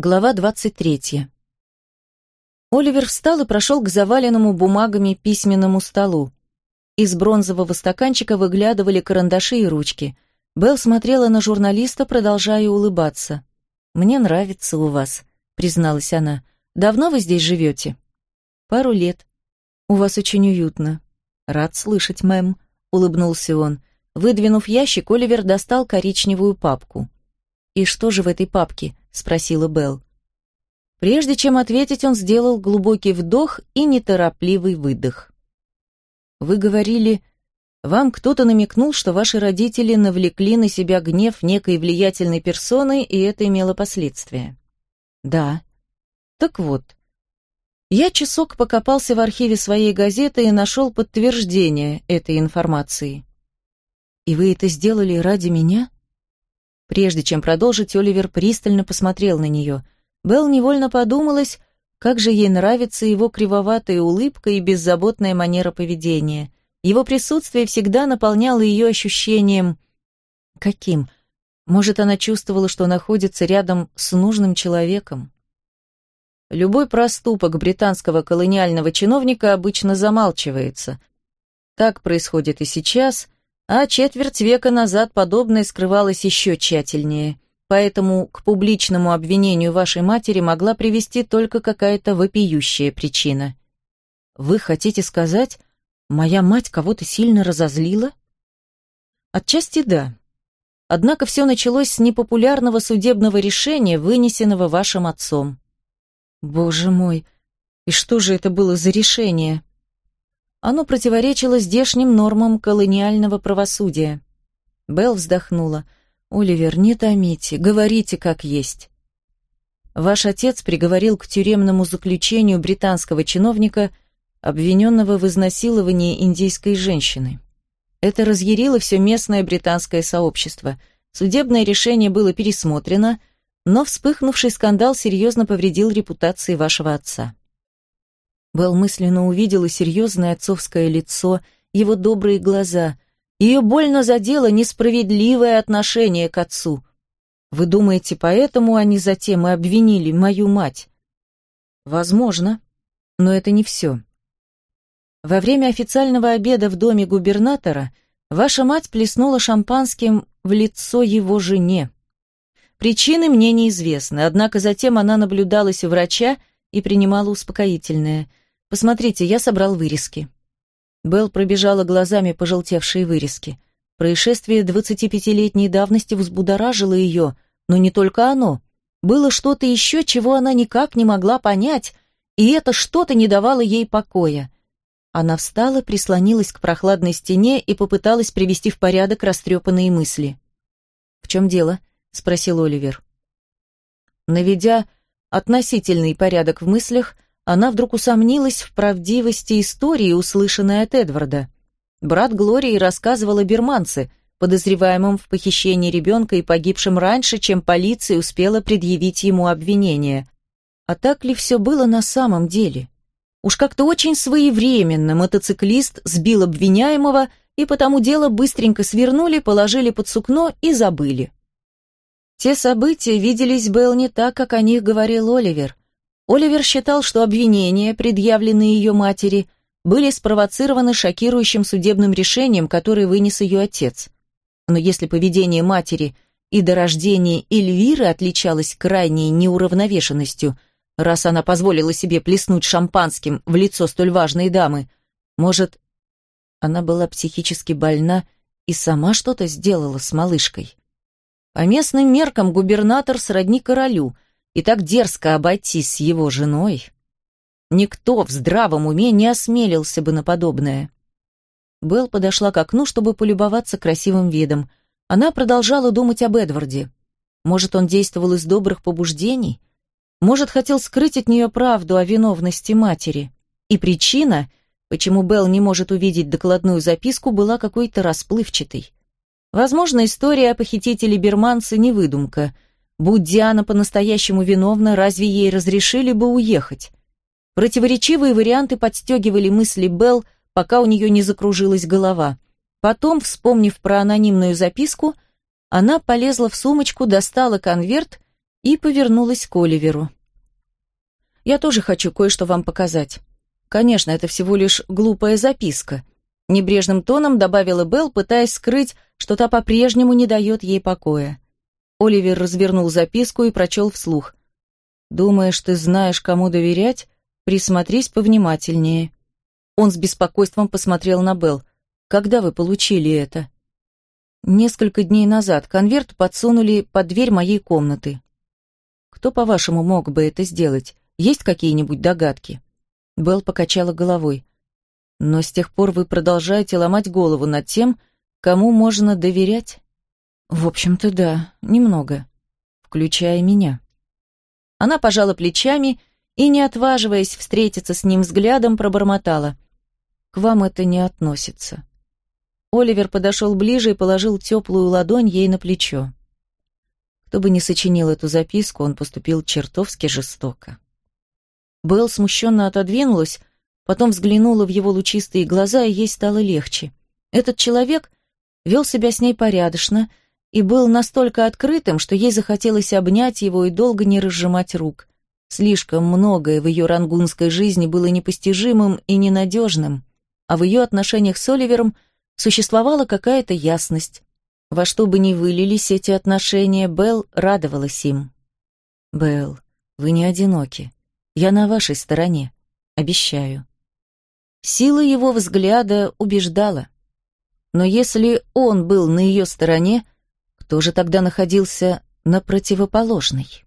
Глава 23. Оливер встал и прошел к заваленному бумагами письменному столу. Из бронзового стаканчика выглядывали карандаши и ручки. Белл смотрела на журналиста, продолжая улыбаться. «Мне нравится у вас», — призналась она. «Давно вы здесь живете?» «Пару лет. У вас очень уютно». «Рад слышать, мэм», — улыбнулся он. Выдвинув ящик, Оливер достал коричневую папку. «И что же в этой папке?» — спросила Белл. Прежде чем ответить, он сделал глубокий вдох и неторопливый выдох. «Вы говорили, вам кто-то намекнул, что ваши родители навлекли на себя гнев некой влиятельной персоны, и это имело последствия». «Да». «Так вот, я часок покопался в архиве своей газеты и нашел подтверждение этой информации». «И вы это сделали ради меня?» Прежде чем продолжить, Оливер пристально посмотрел на нее. Белл невольно подумалась, как же ей нравится его кривоватая улыбка и беззаботная манера поведения. Его присутствие всегда наполняло ее ощущением... Каким? Может, она чувствовала, что находится рядом с нужным человеком? Любой проступок британского колониального чиновника обычно замалчивается. Так происходит и сейчас, а четверть века назад подобное скрывалось еще тщательнее. Поэтому к публичному обвинению вашей матери могла привести только какая-то вопиющая причина. Вы хотите сказать, моя мать кого-то сильно разозлила? Отчасти да. Однако все началось с непопулярного судебного решения, вынесенного вашим отцом. Боже мой, и что же это было за решение? Оно противоречило здешним нормам колониального правосудия. Белл вздохнула. «Оливер, не томите, говорите как есть». Ваш отец приговорил к тюремному заключению британского чиновника, обвиненного в изнасиловании индийской женщины. Это разъярило все местное британское сообщество. Судебное решение было пересмотрено, но вспыхнувший скандал серьезно повредил репутации вашего отца. Белл мысленно увидела серьезное отцовское лицо, его добрые глаза. Ее больно задело несправедливое отношение к отцу. Вы думаете, поэтому они затем и обвинили мою мать? Возможно, но это не все. Во время официального обеда в доме губернатора ваша мать плеснула шампанским в лицо его жене. Причины мне неизвестны, однако затем она наблюдалась у врача и принимала успокоительное. Посмотрите, я собрал вырезки». Белл пробежала глазами пожелтевшие вырезки. Происшествие 25-летней давности взбудоражило ее, но не только оно. Было что-то еще, чего она никак не могла понять, и это что-то не давало ей покоя. Она встала, прислонилась к прохладной стене и попыталась привести в порядок растрепанные мысли. «В чем дело?» — спросил Оливер. Наведя относительный порядок в мыслях, она вдруг усомнилась в правдивости истории, услышанной от Эдварда. Брат Глории рассказывал о берманце, подозреваемом в похищении ребенка и погибшем раньше, чем полиция успела предъявить ему обвинение. А так ли все было на самом деле? Уж как-то очень своевременно мотоциклист сбил обвиняемого, и потому дело быстренько свернули, положили под сукно и забыли. Те события виделись Белл не так, как о них говорил Оливер. Оливер считал, что обвинения, предъявленные ее матери, были спровоцированы шокирующим судебным решением, которое вынес ее отец. Но если поведение матери и до рождения Эльвиры отличалось крайней неуравновешенностью, раз она позволила себе плеснуть шампанским в лицо столь важной дамы, может, она была психически больна и сама что-то сделала с малышкой. По местным меркам губернатор сродни королю — и так дерзко обойтись с его женой. Никто в здравом уме не осмелился бы на подобное. Белл подошла к окну, чтобы полюбоваться красивым видом. Она продолжала думать об Эдварде. Может, он действовал из добрых побуждений? Может, хотел скрыть от нее правду о виновности матери? И причина, почему Белл не может увидеть докладную записку, была какой-то расплывчатой. Возможно, история о похитителе Берманца не выдумка — Будь Диана по-настоящему виновна, разве ей разрешили бы уехать? Противоречивые варианты подстегивали мысли Белл, пока у нее не закружилась голова. Потом, вспомнив про анонимную записку, она полезла в сумочку, достала конверт и повернулась к Оливеру. «Я тоже хочу кое-что вам показать. Конечно, это всего лишь глупая записка», — небрежным тоном добавила Белл, пытаясь скрыть, что та по-прежнему не дает ей покоя. Оливер развернул записку и прочел вслух. «Думаешь, ты знаешь, кому доверять? Присмотрись повнимательнее». Он с беспокойством посмотрел на Белл. «Когда вы получили это?» «Несколько дней назад конверт подсунули под дверь моей комнаты». «Кто, по-вашему, мог бы это сделать? Есть какие-нибудь догадки?» Белл покачала головой. «Но с тех пор вы продолжаете ломать голову над тем, кому можно доверять?» В общем-то, да, немного. Включая меня. Она пожала плечами и, не отваживаясь встретиться с ним взглядом, пробормотала. «К вам это не относится». Оливер подошел ближе и положил теплую ладонь ей на плечо. Кто бы ни сочинил эту записку, он поступил чертовски жестоко. Белл смущенно отодвинулась, потом взглянула в его лучистые глаза, и ей стало легче. Этот человек вел себя с ней порядочно, и был настолько открытым, что ей захотелось обнять его и долго не разжимать рук. Слишком многое в ее рангунской жизни было непостижимым и ненадежным, а в ее отношениях с Оливером существовала какая-то ясность. Во что бы ни вылились эти отношения, Белл радовалась им. «Белл, вы не одиноки. Я на вашей стороне. Обещаю». Сила его взгляда убеждала. Но если он был на ее стороне, кто же тогда находился на противоположной?